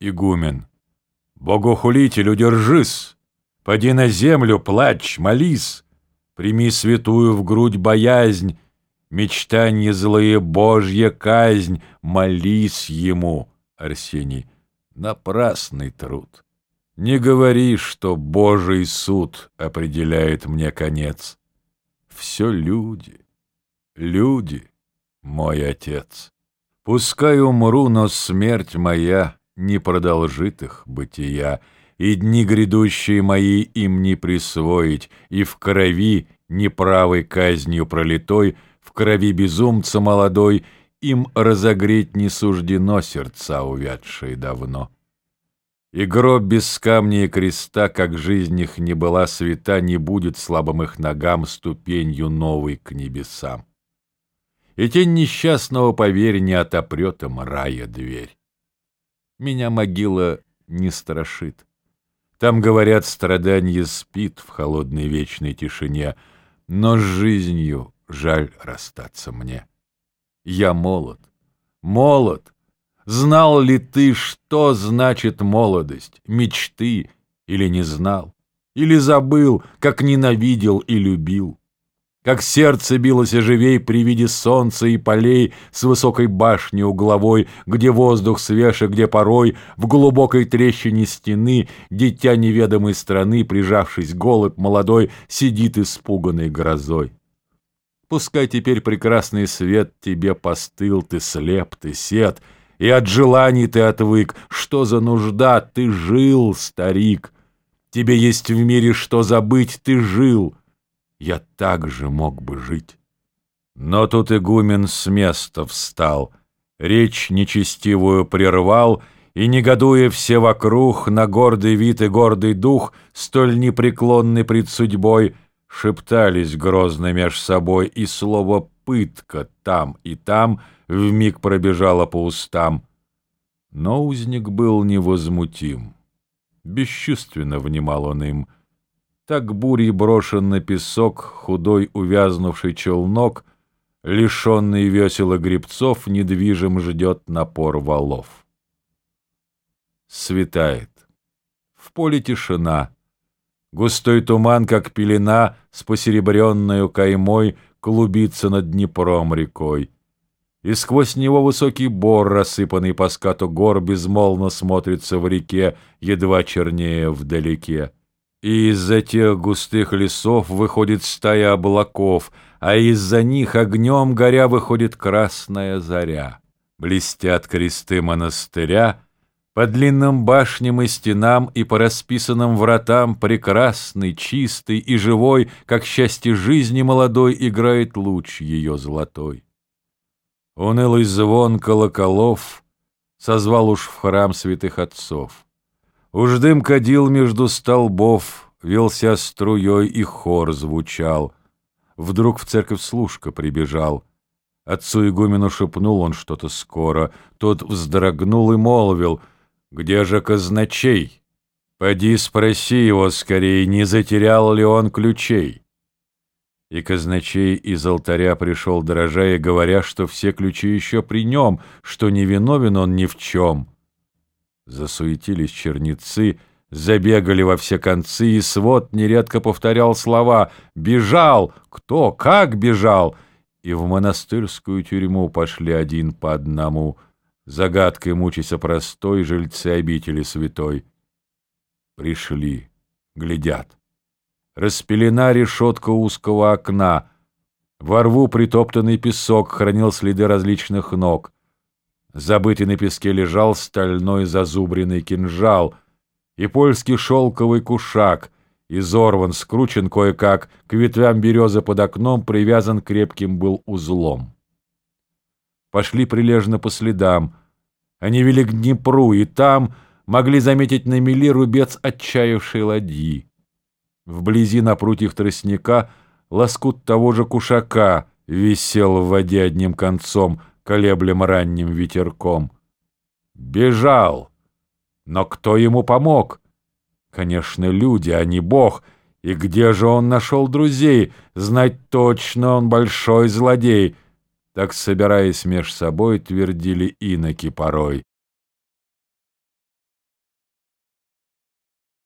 Игумен. Богохулитель, удержись! Поди на землю, плачь, молись! Прими святую в грудь боязнь, Мечтанье злые, Божья казнь, Молись ему, Арсений, напрасный труд. Не говори, что Божий суд Определяет мне конец. Все люди, люди, мой отец. Пускай умру, но смерть моя Не продолжит их бытия, И дни грядущие мои им не присвоить, И в крови, неправой казнью пролитой, В крови безумца молодой, Им разогреть не суждено сердца, увядшие давно. И гроб без камня и креста, Как жизнь их не была свята, Не будет слабым их ногам Ступенью новой к небесам и тень несчастного, поверь, не отопрет им рая дверь. Меня могила не страшит. Там, говорят, страдание спит в холодной вечной тишине, но с жизнью жаль расстаться мне. Я молод, молод. Знал ли ты, что значит молодость, мечты, или не знал, или забыл, как ненавидел и любил? Как сердце билось оживей при виде солнца и полей с высокой башни угловой, где воздух свеж и где порой в глубокой трещине стены дитя неведомой страны, прижавшись голубь молодой, сидит испуганной грозой. Пускай теперь прекрасный свет тебе постыл, ты слеп, ты сед, и от желаний ты отвык. Что за нужда? Ты жил, старик. Тебе есть в мире что забыть, ты жил — я также мог бы жить. Но тут игумен с места встал, речь нечестивую прервал, и, негодуя все вокруг, на гордый вид и гордый дух, столь непреклонный пред судьбой, шептались грозно меж собой, и слово «пытка» там и там вмиг пробежало по устам. Но узник был невозмутим. Бесчувственно внимал он им — так бурей брошен на песок худой увязнувший челнок, лишенный весел и грибцов, недвижим ждет напор валов. Светает. В поле тишина. Густой туман, как пелена, с посеребренную каймой клубится над Днепром рекой. И сквозь него высокий бор, рассыпанный по скату гор, безмолвно смотрится в реке, едва чернее вдалеке. И из-за тех густых лесов выходит стая облаков, а из-за них огнем горя выходит красная заря. Блестят кресты монастыря, по длинным башням и стенам и по расписанным вратам прекрасный, чистый и живой, как счастье жизни молодой, играет луч ее золотой. Унылый звон колоколов созвал уж в храм святых отцов. Уж дым кадил между столбов, Велся струей, и хор звучал. Вдруг в церковь служка прибежал. Отцу игумену шепнул он что-то скоро. Тот вздрогнул и молвил, «Где же казначей? Поди спроси его скорей, не затерял ли он ключей?» И казначей из алтаря пришел, дрожа и говоря, что все ключи еще при нем, что не виновен он ни в чем. Засуетились черницы, забегали во все концы, и свод нередко повторял слова «Бежал! Кто? Как бежал?» И в монастырскую тюрьму пошли один по одному, загадкой мучися простой жильцы обители святой. Пришли, глядят. Распелена решетка узкого окна, во рву притоптанный песок хранил следы различных ног — Забытый на песке лежал стальной зазубренный кинжал и польский шелковый кушак, изорван, скручен кое-как, к ветвям березы под окном привязан крепким был узлом. Пошли прилежно по следам. Они вели к Днепру, и там могли заметить на мели рубец отчаявшей ладьи. Вблизи напротив тростника лоскут того же кушака висел в воде одним концом — колеблем ранним ветерком. Бежал. Но кто ему помог? Конечно, люди, а не бог. И где же он нашел друзей? Знать точно он большой злодей. Так, собираясь меж собой, твердили иноки порой.